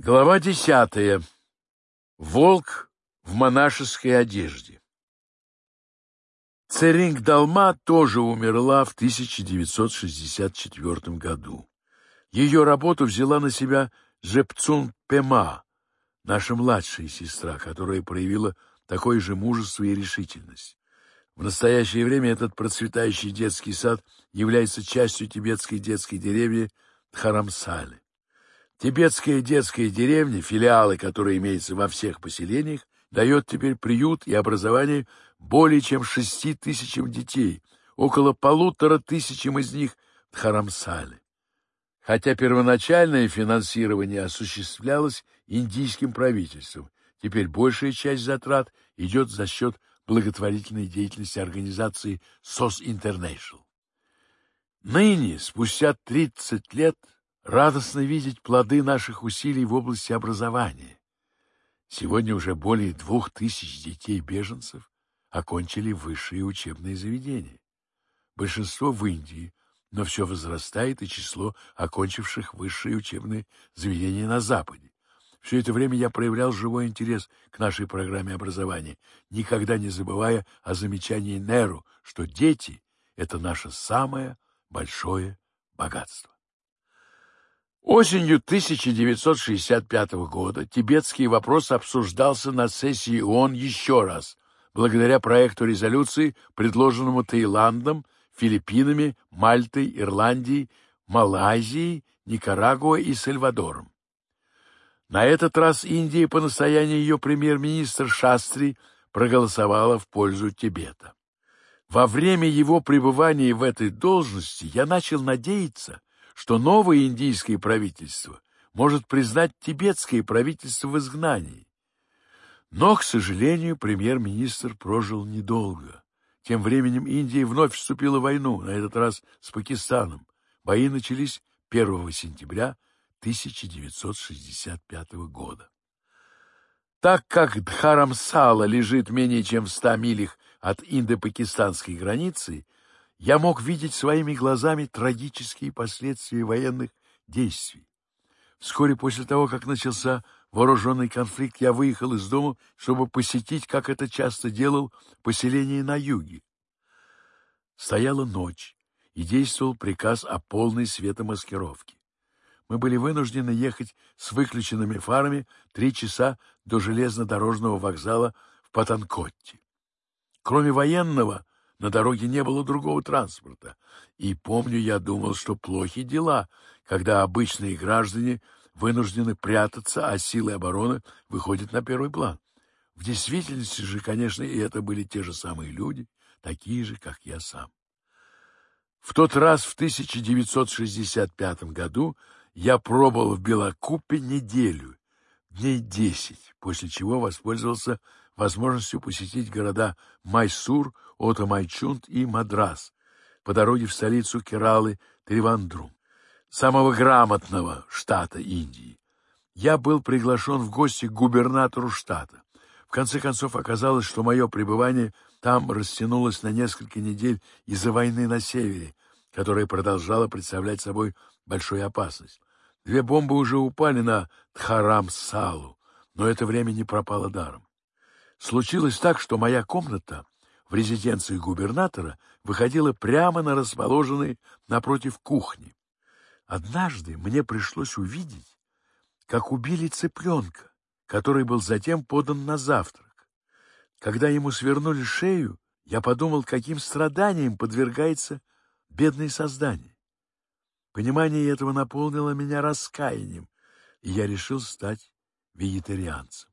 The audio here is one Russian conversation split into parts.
Глава десятая. Волк в монашеской одежде. Церинг Далма тоже умерла в 1964 году. Ее работу взяла на себя Жепцун Пема, наша младшая сестра, которая проявила такое же мужество и решительность. В настоящее время этот процветающий детский сад является частью тибетской детской деревни Тхарамсали. Тибетская детская деревня, филиалы, которые имеются во всех поселениях, дает теперь приют и образование более чем шести тысячам детей, около полутора тысячам из них в Харамсале. Хотя первоначальное финансирование осуществлялось индийским правительством, теперь большая часть затрат идет за счет благотворительной деятельности организации SOS International. Ныне, спустя 30 лет, Радостно видеть плоды наших усилий в области образования. Сегодня уже более двух тысяч детей-беженцев окончили высшие учебные заведения. Большинство в Индии, но все возрастает и число окончивших высшие учебные заведения на Западе. Все это время я проявлял живой интерес к нашей программе образования, никогда не забывая о замечании Неру, что дети — это наше самое большое богатство. Осенью 1965 года тибетский вопрос обсуждался на сессии ООН еще раз, благодаря проекту резолюции, предложенному Таиландом, Филиппинами, Мальтой, Ирландией, Малайзией, Никарагуа и Сальвадором. На этот раз Индия по настоянию ее премьер-министра Шастри проголосовала в пользу Тибета. Во время его пребывания в этой должности я начал надеяться, что новое индийское правительство может признать тибетское правительство в изгнании. Но, к сожалению, премьер-министр прожил недолго. Тем временем Индия вновь вступила в войну, на этот раз с Пакистаном. Бои начались 1 сентября 1965 года. Так как Дхарамсала лежит менее чем в 100 милях от индо-пакистанской границы, я мог видеть своими глазами трагические последствия военных действий. Вскоре после того, как начался вооруженный конфликт, я выехал из дома, чтобы посетить, как это часто делал, поселение на юге. Стояла ночь, и действовал приказ о полной светомаскировке. Мы были вынуждены ехать с выключенными фарами три часа до железнодорожного вокзала в Патанкотте. Кроме военного, на дороге не было другого транспорта, и помню, я думал, что плохи дела, когда обычные граждане вынуждены прятаться, а силы обороны выходят на первый план. В действительности же, конечно, и это были те же самые люди, такие же, как я сам. В тот раз, в 1965 году, я пробовал в Белокупе неделю, дней десять, после чего воспользовался возможностью посетить города Майсур, Отамайчунт и Мадрас по дороге в столицу Кералы Тривандрум, самого грамотного штата Индии. Я был приглашен в гости к губернатору штата. В конце концов оказалось, что мое пребывание там растянулось на несколько недель из-за войны на севере, которая продолжала представлять собой большую опасность. Две бомбы уже упали на Тхарам-Салу, но это время не пропало даром. Случилось так, что моя комната в резиденции губернатора выходила прямо на расположенной напротив кухни. Однажды мне пришлось увидеть, как убили цыпленка, который был затем подан на завтрак. Когда ему свернули шею, я подумал, каким страданием подвергается бедное создание. Понимание этого наполнило меня раскаянием, и я решил стать вегетарианцем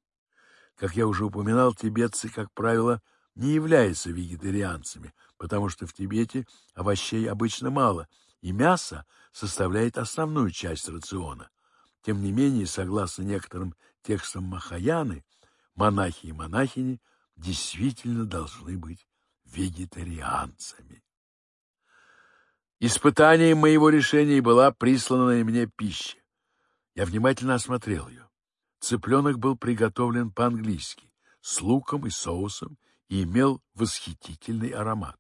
как я уже упоминал, тибетцы, как правило, не являются вегетарианцами, потому что в Тибете овощей обычно мало, и мясо составляет основную часть рациона. Тем не менее, согласно некоторым текстам Махаяны, монахи и монахини действительно должны быть вегетарианцами. Испытанием моего решения была присланная мне пища. Я внимательно осмотрел ее. Цыпленок был приготовлен по-английски, с луком и соусом, и имел восхитительный аромат.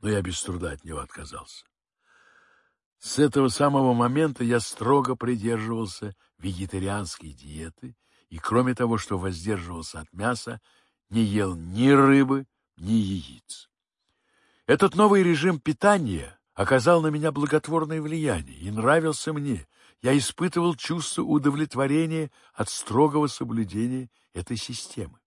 Но я без труда от него отказался. С этого самого момента я строго придерживался вегетарианской диеты и, кроме того, что воздерживался от мяса, не ел ни рыбы, ни яиц. Этот новый режим питания оказал на меня благотворное влияние и нравился мне — я испытывал чувство удовлетворения от строгого соблюдения этой системы.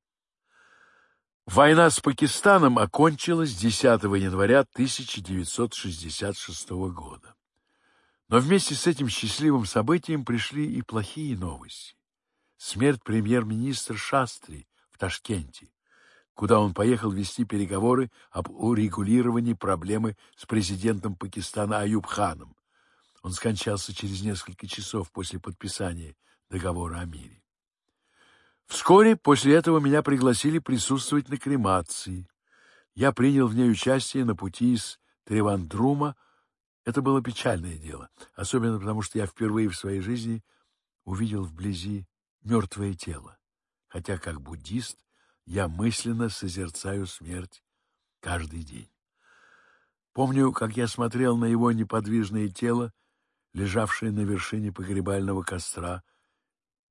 Война с Пакистаном окончилась 10 января 1966 года. Но вместе с этим счастливым событием пришли и плохие новости. Смерть премьер-министра Шастри в Ташкенте, куда он поехал вести переговоры об урегулировании проблемы с президентом Пакистана Аюбханом, он скончался через несколько часов после подписания договора о мире. Вскоре после этого меня пригласили присутствовать на кремации. Я принял в ней участие на пути из Тревандрума. Это было печальное дело, особенно потому, что я впервые в своей жизни увидел вблизи мертвое тело, хотя как буддист я мысленно созерцаю смерть каждый день. Помню, как я смотрел на его неподвижное тело лежавший на вершине погребального костра,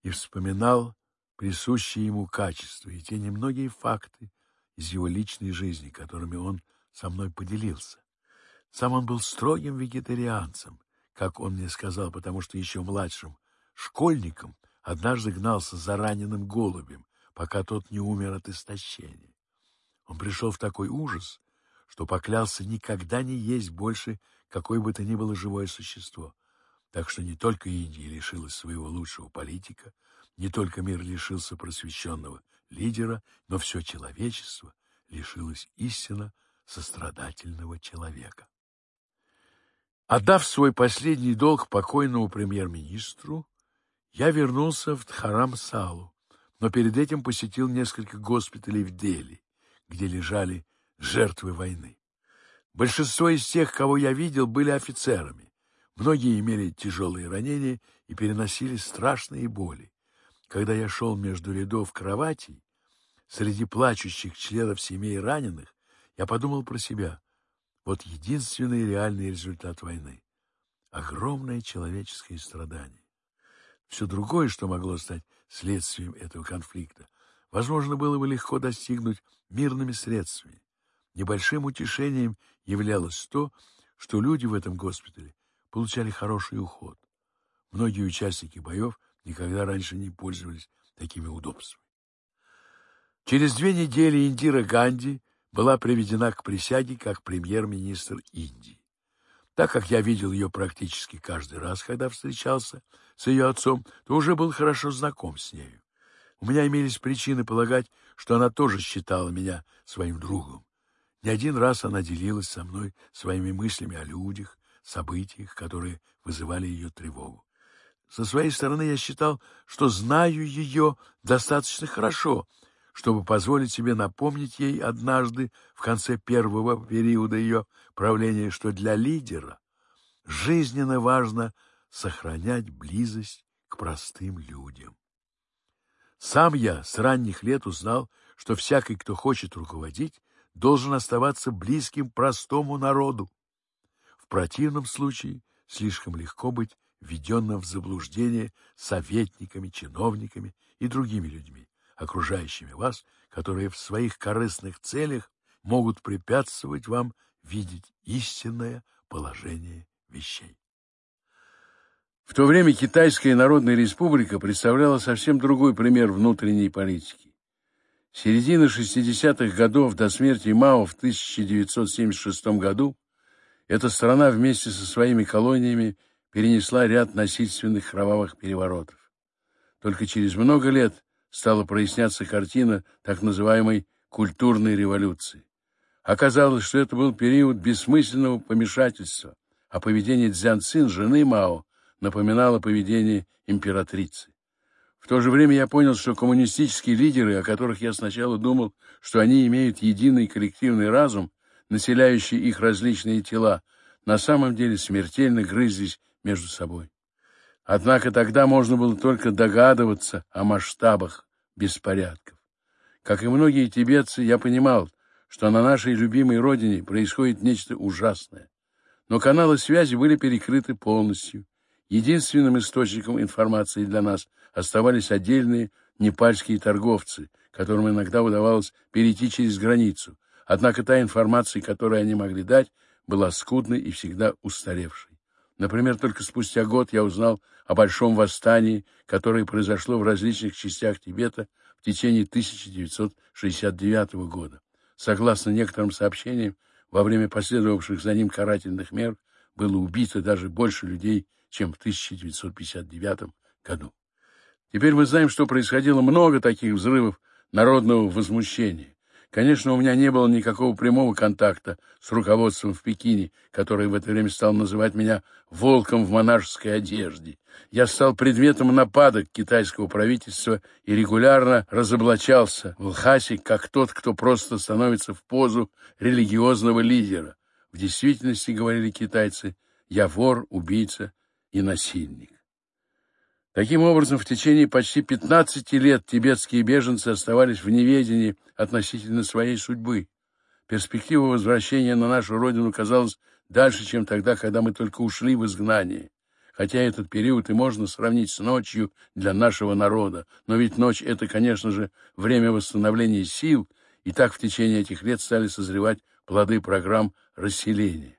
и вспоминал присущие ему качества и те немногие факты из его личной жизни, которыми он со мной поделился. Сам он был строгим вегетарианцем, как он мне сказал, потому что еще младшим школьником однажды гнался за раненым голубем, пока тот не умер от истощения. Он пришел в такой ужас, что поклялся никогда не есть больше какое бы то ни было живое существо. Так что не только Индия лишилась своего лучшего политика, не только мир лишился просвещенного лидера, но все человечество лишилось истинно сострадательного человека. Отдав свой последний долг покойному премьер-министру, я вернулся в Дхарам-Салу, но перед этим посетил несколько госпиталей в Дели, где лежали жертвы войны. Большинство из тех, кого я видел, были офицерами. Многие имели тяжелые ранения и переносили страшные боли. Когда я шел между рядов кроватей, среди плачущих членов семей раненых, я подумал про себя. Вот единственный реальный результат войны — огромное человеческое страдание. Все другое, что могло стать следствием этого конфликта, возможно, было бы легко достигнуть мирными средствами. Небольшим утешением являлось то, что люди в этом госпитале получали хороший уход. Многие участники боев никогда раньше не пользовались такими удобствами. Через две недели Индира Ганди была приведена к присяге как премьер-министр Индии. Так как я видел ее практически каждый раз, когда встречался с ее отцом, то уже был хорошо знаком с нею. У меня имелись причины полагать, что она тоже считала меня своим другом. Не один раз она делилась со мной своими мыслями о людях, событиях, которые вызывали ее тревогу. Со своей стороны я считал, что знаю ее достаточно хорошо, чтобы позволить себе напомнить ей однажды в конце первого периода ее правления, что для лидера жизненно важно сохранять близость к простым людям. Сам я с ранних лет узнал, что всякий, кто хочет руководить, должен оставаться близким простому народу противном случае слишком легко быть введенным в заблуждение советниками, чиновниками и другими людьми, окружающими вас, которые в своих корыстных целях могут препятствовать вам видеть истинное положение вещей. В то время Китайская Народная Республика представляла совсем другой пример внутренней политики. Середина 60-х годов до смерти Мао в 1976 году эта страна вместе со своими колониями перенесла ряд насильственных кровавых переворотов. Только через много лет стала проясняться картина так называемой «культурной революции». Оказалось, что это был период бессмысленного помешательства, а поведение Дзянцин, жены Мао, напоминало поведение императрицы. В то же время я понял, что коммунистические лидеры, о которых я сначала думал, что они имеют единый коллективный разум, населяющие их различные тела, на самом деле смертельно грызлись между собой. Однако тогда можно было только догадываться о масштабах беспорядков. Как и многие тибетцы, я понимал, что на нашей любимой родине происходит нечто ужасное. Но каналы связи были перекрыты полностью. Единственным источником информации для нас оставались отдельные непальские торговцы, которым иногда удавалось перейти через границу, Однако та информация, которую они могли дать, была скудной и всегда устаревшей. Например, только спустя год я узнал о большом восстании, которое произошло в различных частях Тибета в течение 1969 года. Согласно некоторым сообщениям, во время последовавших за ним карательных мер было убито даже больше людей, чем в 1959 году. Теперь мы знаем, что происходило много таких взрывов народного возмущения. Конечно, у меня не было никакого прямого контакта с руководством в Пекине, которое в это время стал называть меня «волком в монашеской одежде». Я стал предметом нападок китайского правительства и регулярно разоблачался в Лхасе как тот, кто просто становится в позу религиозного лидера. В действительности, говорили китайцы, я вор, убийца и насильник. Таким образом, в течение почти 15 лет тибетские беженцы оставались в неведении относительно своей судьбы. Перспектива возвращения на нашу родину казалась дальше, чем тогда, когда мы только ушли в изгнание. Хотя этот период и можно сравнить с ночью для нашего народа, но ведь ночь — это, конечно же, время восстановления сил, и так в течение этих лет стали созревать плоды программ расселения.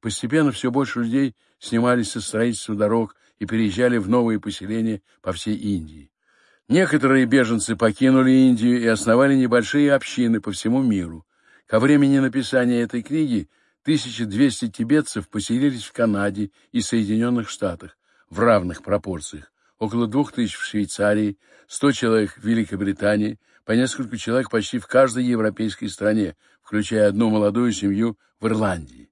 Постепенно все больше людей снимались со строительства дорог, и переезжали в новые поселения по всей Индии. Некоторые беженцы покинули Индию и основали небольшие общины по всему миру. Ко времени написания этой книги 1200 тибетцев поселились в Канаде и Соединенных Штатах в равных пропорциях, около 2000 в Швейцарии, 100 человек в Великобритании, по несколько человек почти в каждой европейской стране, включая одну молодую семью в Ирландии.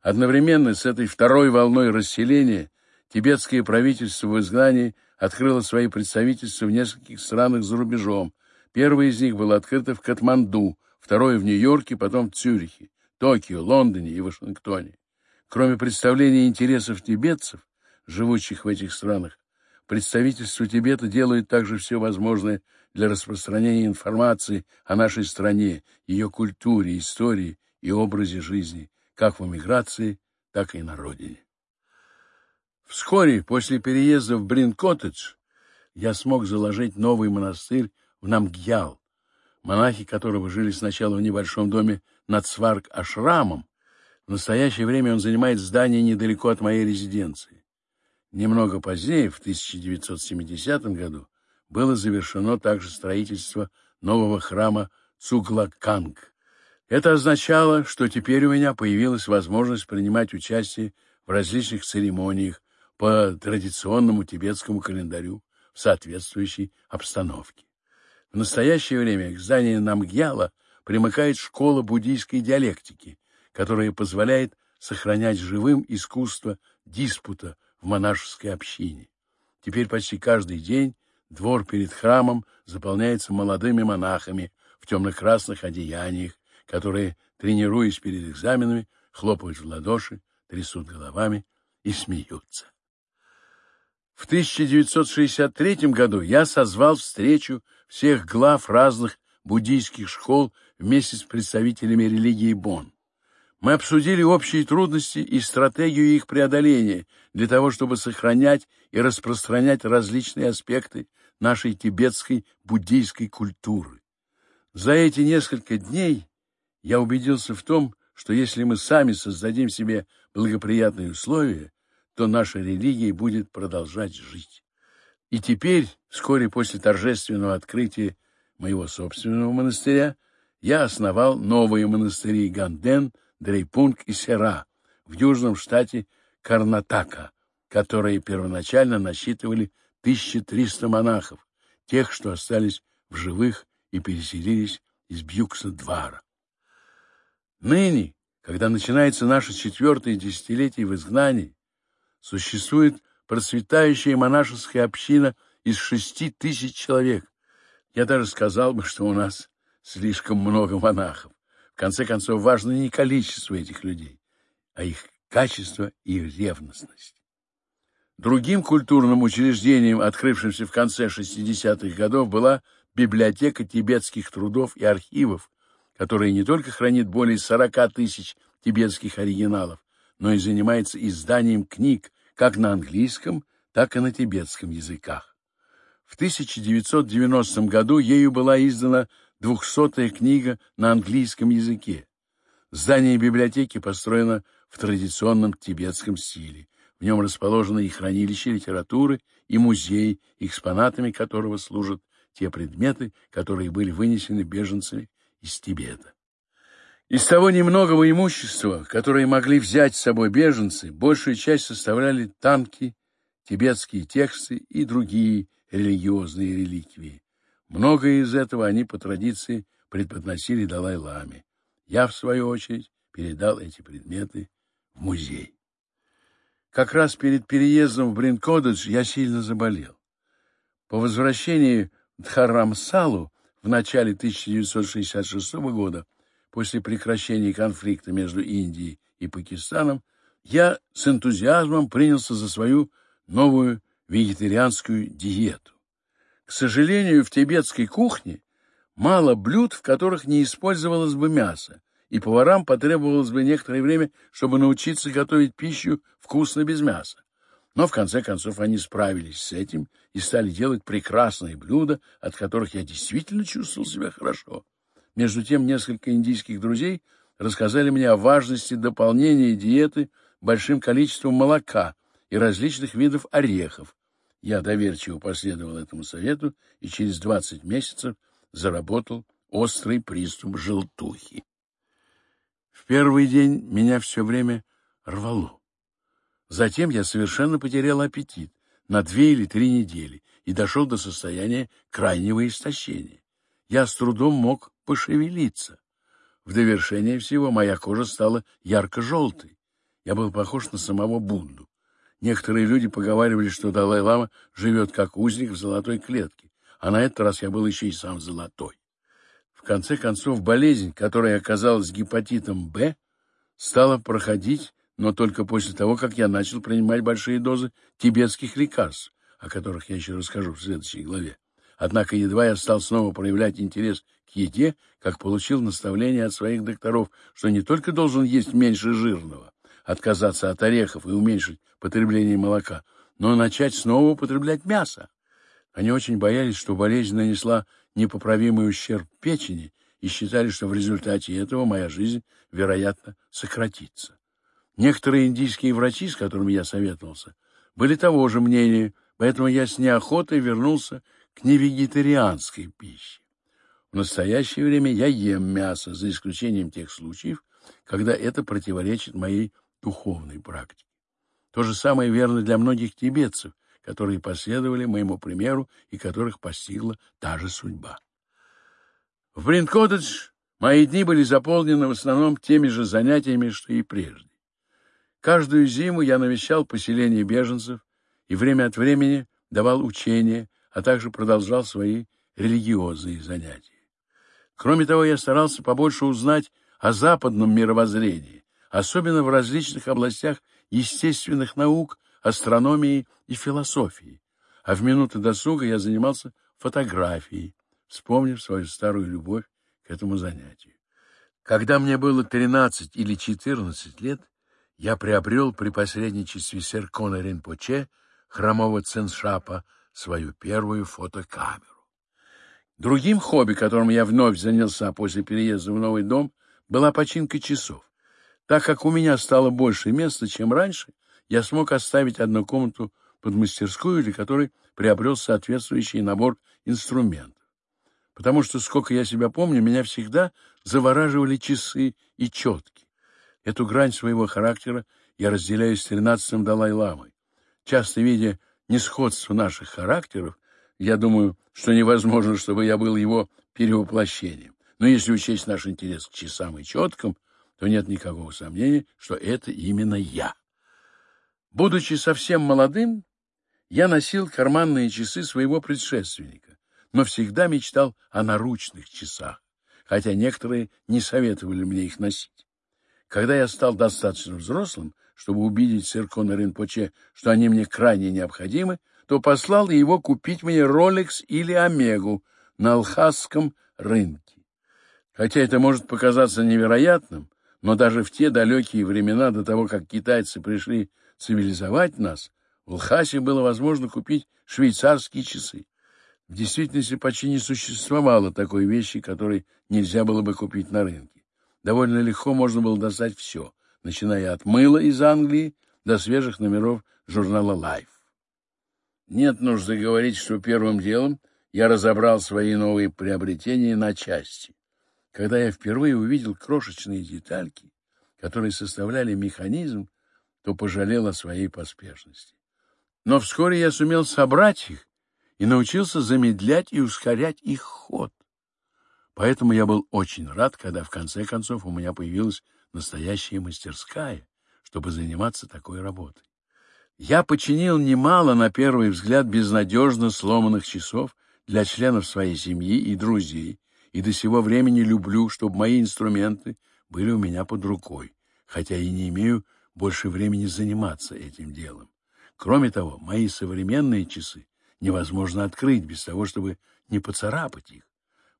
Одновременно с этой второй волной расселения Тибетское правительство в изгнании открыло свои представительства в нескольких странах за рубежом. Первое из них было открыто в Катманду, второе в Нью-Йорке, потом в Цюрихе, Токио, Лондоне и Вашингтоне. Кроме представления интересов тибетцев, живущих в этих странах, представительство Тибета делает также все возможное для распространения информации о нашей стране, ее культуре, истории и образе жизни, как в эмиграции, так и на родине. Вскоре после переезда в Брин-коттедж я смог заложить новый монастырь в Намгьял, монахи которого жили сначала в небольшом доме над Сварк-Ашрамом. В настоящее время он занимает здание недалеко от моей резиденции. Немного позднее, в 1970 году, было завершено также строительство нового храма Цуглаканг. Это означало, что теперь у меня появилась возможность принимать участие в различных церемониях, по традиционному тибетскому календарю в соответствующей обстановке. В настоящее время к зданию Намгьяла примыкает школа буддийской диалектики, которая позволяет сохранять живым искусство диспута в монашеской общине. Теперь почти каждый день двор перед храмом заполняется молодыми монахами в темно-красных одеяниях, которые, тренируясь перед экзаменами, хлопают в ладоши, трясут головами и смеются. В 1963 году я созвал встречу всех глав разных буддийских школ вместе с представителями религии Бон. Мы обсудили общие трудности и стратегию их преодоления для того, чтобы сохранять и распространять различные аспекты нашей тибетской буддийской культуры. За эти несколько дней я убедился в том, что если мы сами создадим себе благоприятные условия, то наша религия будет продолжать жить. И теперь, вскоре после торжественного открытия моего собственного монастыря, я основал новые монастыри Ганден, Дрейпунг и Сера в южном штате Карнатака, которые первоначально насчитывали 1300 монахов, тех, что остались в живых и переселились из Бьюкса-Двара. Ныне, когда начинается наше четвертое десятилетие в изгнании, Существует процветающая монашеская община из шести тысяч человек. Я даже сказал бы, что у нас слишком много монахов. В конце концов, важно не количество этих людей, а их качество и их ревностность. Другим культурным учреждением, открывшимся в конце 60-х годов, была библиотека тибетских трудов и архивов, которая не только хранит более 40 тысяч тибетских оригиналов, но и занимается изданием книг, как на английском, так и на тибетском языках. В 1990 году ею была издана двухсотая книга на английском языке. Здание библиотеки построено в традиционном тибетском стиле. В нем расположены и хранилище литературы, и музей, экспонатами которого служат те предметы, которые были вынесены беженцами из Тибета. Из того немногого имущества, которое могли взять с собой беженцы, большую часть составляли танки, тибетские тексты и другие религиозные реликвии. Многое из этого они по традиции предподносили Далай-Ламе. Я, в свою очередь, передал эти предметы в музей. Как раз перед переездом в Бринкодедж я сильно заболел. По возвращении в Дхарамсалу в начале 1966 года после прекращения конфликта между Индией и Пакистаном, я с энтузиазмом принялся за свою новую вегетарианскую диету. К сожалению, в тибетской кухне мало блюд, в которых не использовалось бы мясо, и поварам потребовалось бы некоторое время, чтобы научиться готовить пищу вкусно без мяса. Но в конце концов они справились с этим и стали делать прекрасные блюда, от которых я действительно чувствовал себя хорошо. Между тем, несколько индийских друзей рассказали мне о важности дополнения диеты большим количеством молока и различных видов орехов. Я доверчиво последовал этому совету и через 20 месяцев заработал острый приступ желтухи. В первый день меня все время рвало. Затем я совершенно потерял аппетит на две или три недели и дошел до состояния крайнего истощения. Я с трудом мог пошевелиться. В довершение всего моя кожа стала ярко-желтой. Я был похож на самого Бунду. Некоторые люди поговаривали, что Далай-Лама живет как узник в золотой клетке, а на этот раз я был еще и сам золотой. В конце концов, болезнь, которая оказалась гепатитом «Б», стала проходить, но только после того, как я начал принимать большие дозы тибетских лекарств, о которых я еще расскажу в следующей главе. Однако едва я стал снова проявлять интерес к еде, как получил наставление от своих докторов, что не только должен есть меньше жирного, отказаться от орехов и уменьшить потребление молока, но начать снова употреблять мясо. Они очень боялись, что болезнь нанесла непоправимый ущерб печени и считали, что в результате этого моя жизнь, вероятно, сократится. Некоторые индийские врачи, с которыми я советовался, были того же мнения, поэтому я с неохотой вернулся кневегетарианской пищи. В настоящее время я ем мясо, за исключением тех случаев, когда это противоречит моей духовной практике. То же самое верно для многих тибетцев, которые последовали моему примеру и которых постигла та же судьба. В Бринкоттедж мои дни были заполнены в основном теми же занятиями, что и прежде. Каждую зиму я навещал поселение беженцев и время от времени давал учения, а также продолжал свои религиозные занятия. Кроме того, я старался побольше узнать о западном мировоззрении, особенно в различных областях естественных наук, астрономии и философии. А в минуты досуга я занимался фотографией, вспомнив свою старую любовь к этому занятию. Когда мне было 13 или 14 лет, я приобрел при посредничестве Серкона Ринпоче, храмового ценшапа, свою первую фотокамеру. Другим хобби, которым я вновь занялся после переезда в новый дом, была починка часов. Так как у меня стало больше места, чем раньше, я смог оставить одну комнату под мастерскую, для которой приобрел соответствующий набор инструментов. Потому что, сколько я себя помню, меня всегда завораживали часы и четки. Эту грань своего характера я разделяю с тринадцатым Далай-ламой. Часто видя несходство наших характеров, я думаю, что невозможно, чтобы я был его перевоплощением. Но если учесть наш интерес к часам и четкам, то нет никакого сомнения, что это именно я. Будучи совсем молодым, я носил карманные часы своего предшественника, но всегда мечтал о наручных часах, хотя некоторые не советовали мне их носить. Когда я стал достаточно взрослым, чтобы убедить Серкона Ринпоче, что они мне крайне необходимы, то послал его купить мне Ролекс или Омегу на Алхасском рынке. Хотя это может показаться невероятным, но даже в те далекие времена до того, как китайцы пришли цивилизовать нас, в Алхасе было возможно купить швейцарские часы. В действительности почти не существовало такой вещи, которой нельзя было бы купить на рынке. Довольно легко можно было достать все начиная от мыла из Англии до свежих номеров журнала Life. Нет нужды говорить, что первым делом я разобрал свои новые приобретения на части. Когда я впервые увидел крошечные детальки, которые составляли механизм, то пожалел о своей поспешности. Но вскоре я сумел собрать их и научился замедлять и ускорять их ход. Поэтому я был очень рад, когда в конце концов у меня появилась настоящая мастерская, чтобы заниматься такой работой. Я починил немало, на первый взгляд, безнадежно сломанных часов для членов своей семьи и друзей, и до сего времени люблю, чтобы мои инструменты были у меня под рукой, хотя и не имею больше времени заниматься этим делом. Кроме того, мои современные часы невозможно открыть без того, чтобы не поцарапать их.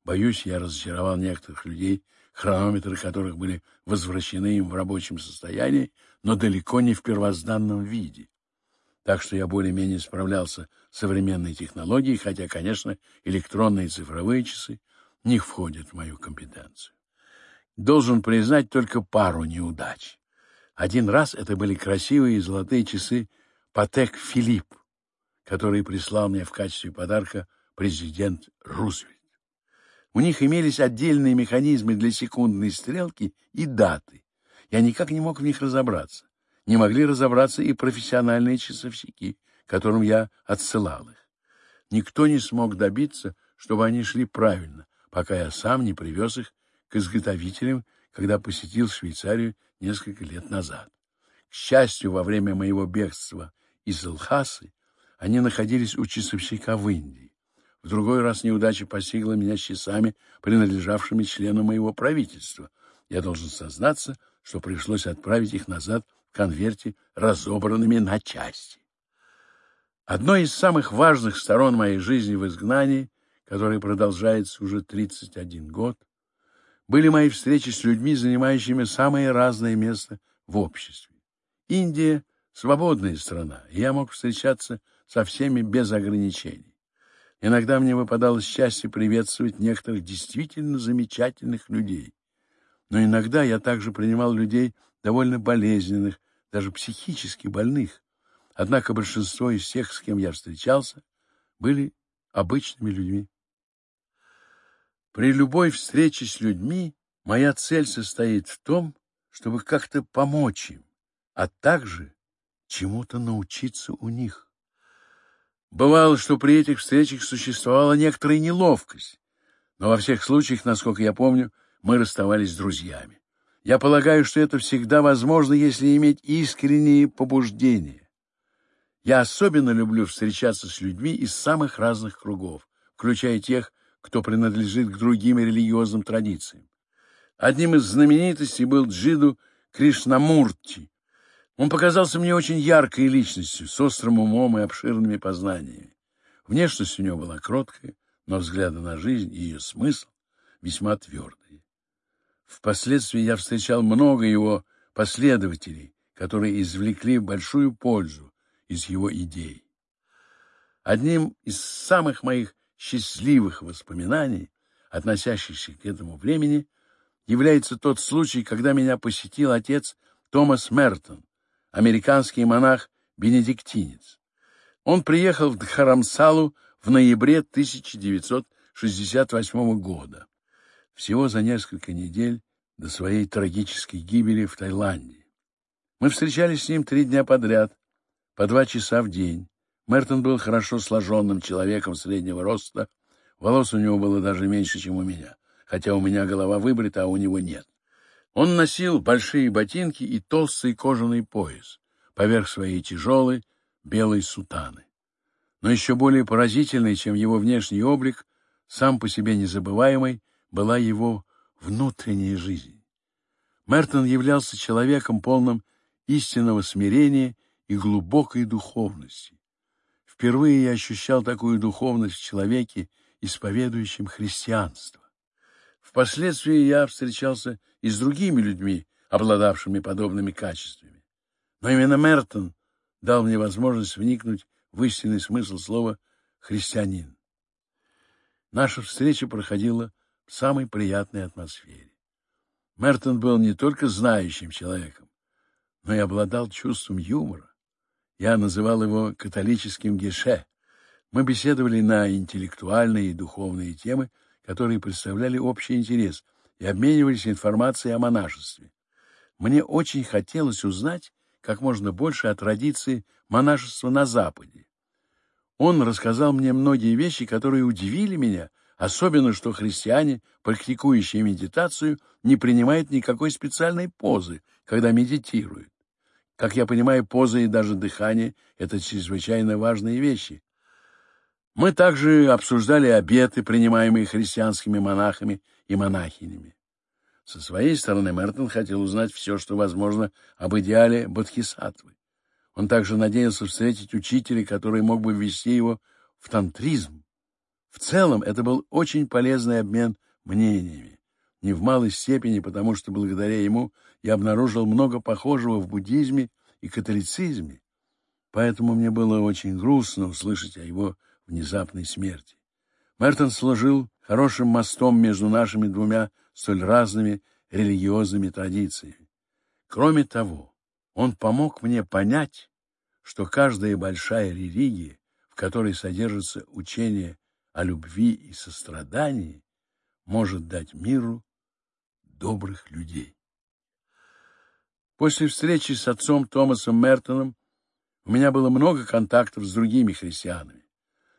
Боюсь, я разочаровал некоторых людей, Хронометры, которых были возвращены им в рабочем состоянии, но далеко не в первозданном виде. Так что я более-менее справлялся с современной технологией, хотя, конечно, электронные цифровые часы не входят в мою компетенцию. Должен признать только пару неудач. Один раз это были красивые золотые часы Патек Филипп, которые прислал мне в качестве подарка президент Рузвельт. У них имелись отдельные механизмы для секундной стрелки и даты. Я никак не мог в них разобраться. Не могли разобраться и профессиональные часовщики, которым я отсылал их. Никто не смог добиться, чтобы они шли правильно, пока я сам не привез их к изготовителям, когда посетил Швейцарию несколько лет назад. К счастью, во время моего бегства из Алхасы они находились у часовщика в Индии в другой раз неудача постигла меня с часами, принадлежавшими членам моего правительства. Я должен сознаться, что пришлось отправить их назад в конверте, разобранными на части. Одной из самых важных сторон моей жизни в изгнании, которая продолжается уже 31 год, были мои встречи с людьми, занимающими самое разное место в обществе. Индия — свободная страна, и я мог встречаться со всеми без ограничений. Иногда мне выпадало счастье приветствовать некоторых действительно замечательных людей. Но иногда я также принимал людей довольно болезненных, даже психически больных. Однако большинство из всех, с кем я встречался, были обычными людьми. При любой встрече с людьми моя цель состоит в том, чтобы как-то помочь им, а также чему-то научиться у них. Бывало, что при этих встречах существовала некоторая неловкость, но во всех случаях, насколько я помню, мы расставались с друзьями. Я полагаю, что это всегда возможно, если иметь искренние побуждения. Я особенно люблю встречаться с людьми из самых разных кругов, включая тех, кто принадлежит к другим религиозным традициям. Одним из знаменитостей был джиду Кришнамурти, он показался мне очень яркой личностью, с острым умом и обширными познаниями. Внешность у него была кроткая, но взгляды на жизнь и ее смысл весьма твердые. Впоследствии я встречал много его последователей, которые извлекли большую пользу из его идей. Одним из самых моих счастливых воспоминаний, относящихся к этому времени, является тот случай, когда меня посетил отец Томас Мертон, американский монах бенедиктинец. Он приехал в Дхарамсалу в ноябре 1968 года, всего за несколько недель до своей трагической гибели в Таиланде. Мы встречались с ним три дня подряд, по два часа в день. Мертон был хорошо сложенным человеком среднего роста, волос у него было даже меньше, чем у меня, хотя у меня голова выбрита, а у него нет. Он носил большие ботинки и толстый кожаный пояс поверх своей тяжелой белой сутаны. Но еще более поразительной, чем его внешний облик, сам по себе незабываемой, была его внутренняя жизнь. Мертон являлся человеком полным истинного смирения и глубокой духовности. Впервые я ощущал такую духовность в человеке, исповедующем христианство. Впоследствии я встречался и с другими людьми, обладавшими подобными качествами. Но именно Мертон дал мне возможность вникнуть в истинный смысл слова «христианин». Наша встреча проходила в самой приятной атмосфере. Мертон был не только знающим человеком, но и обладал чувством юмора. Я называл его католическим геше. Мы беседовали на интеллектуальные и духовные темы – которые представляли общий интерес, и обменивались информацией о монашестве. Мне очень хотелось узнать как можно больше о традиции монашества на Западе. Он рассказал мне многие вещи, которые удивили меня, особенно что христиане, практикующие медитацию, не принимают никакой специальной позы, когда медитируют. Как я понимаю, поза и даже дыхание — это чрезвычайно важные вещи, мы также обсуждали обеты, принимаемые христианскими монахами и монахинями. Со своей стороны Мертон хотел узнать все, что возможно, об идеале бодхисаттвы. Он также надеялся встретить учителя, который мог бы ввести его в тантризм. В целом это был очень полезный обмен мнениями, не в малой степени, потому что благодаря ему я обнаружил много похожего в буддизме и католицизме, поэтому мне было очень грустно услышать о его внезапной смерти. Мертон служил хорошим мостом между нашими двумя столь разными религиозными традициями. Кроме того, он помог мне понять, что каждая большая религия, в которой содержится учение о любви и сострадании, может дать миру добрых людей. После встречи с отцом Томасом Мертоном у меня было много контактов с другими христианами.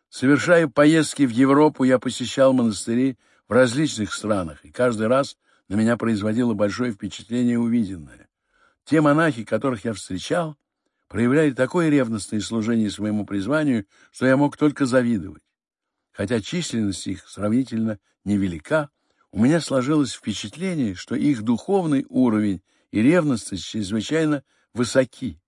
Совершая поездки в Европу, я посещал монастыри в различных странах, и каждый раз на меня производило большое впечатление увиденное. Те монахи, которых я встречал, проявляли такое ревностное служение своему призванию, что я мог только завидовать. Хотя численность их сравнительно невелика, у меня сложилось впечатление, что их духовный уровень и ревностность чрезвычайно высоки.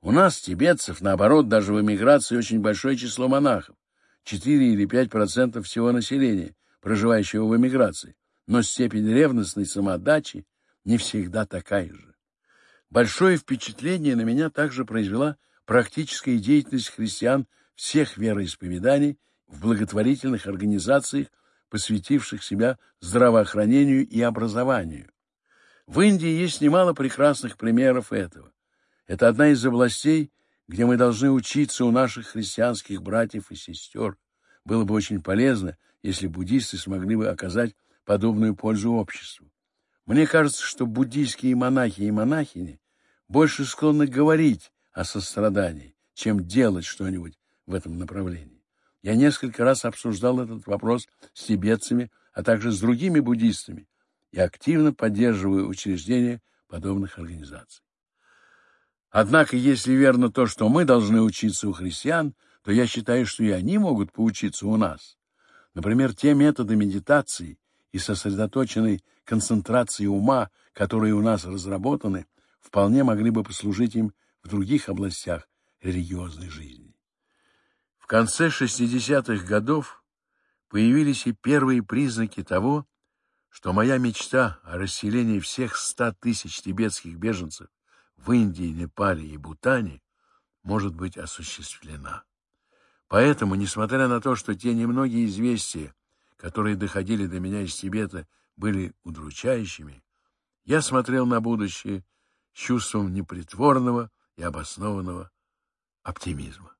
У нас, тибетцев, наоборот, даже в эмиграции очень большое число монахов. 4 или 5 процентов всего населения, проживающего в эмиграции, но степень ревностной самоотдачи не всегда такая же. Большое впечатление на меня также произвела практическая деятельность христиан всех вероисповеданий в благотворительных организациях, посвятивших себя здравоохранению и образованию. В Индии есть немало прекрасных примеров этого. Это одна из областей, где мы должны учиться у наших христианских братьев и сестер. Было бы очень полезно, если буддисты смогли бы оказать подобную пользу обществу. Мне кажется, что буддийские монахи и монахини больше склонны говорить о сострадании, чем делать что-нибудь в этом направлении. Я несколько раз обсуждал этот вопрос с тибетцами, а также с другими буддистами и активно поддерживаю учреждения подобных организаций. Однако, если верно то, что мы должны учиться у христиан, то я считаю, что и они могут поучиться у нас. Например, те методы медитации и сосредоточенной концентрации ума, которые у нас разработаны, вполне могли бы послужить им в других областях религиозной жизни. В конце 60-х годов появились и первые признаки того, что моя мечта о расселении всех ста тысяч тибетских беженцев в Индии, Непале и Бутане может быть осуществлена. Поэтому, несмотря на то, что те немногие известия, которые доходили до меня из Тибета, были удручающими, я смотрел на будущее с чувством непритворного и обоснованного оптимизма.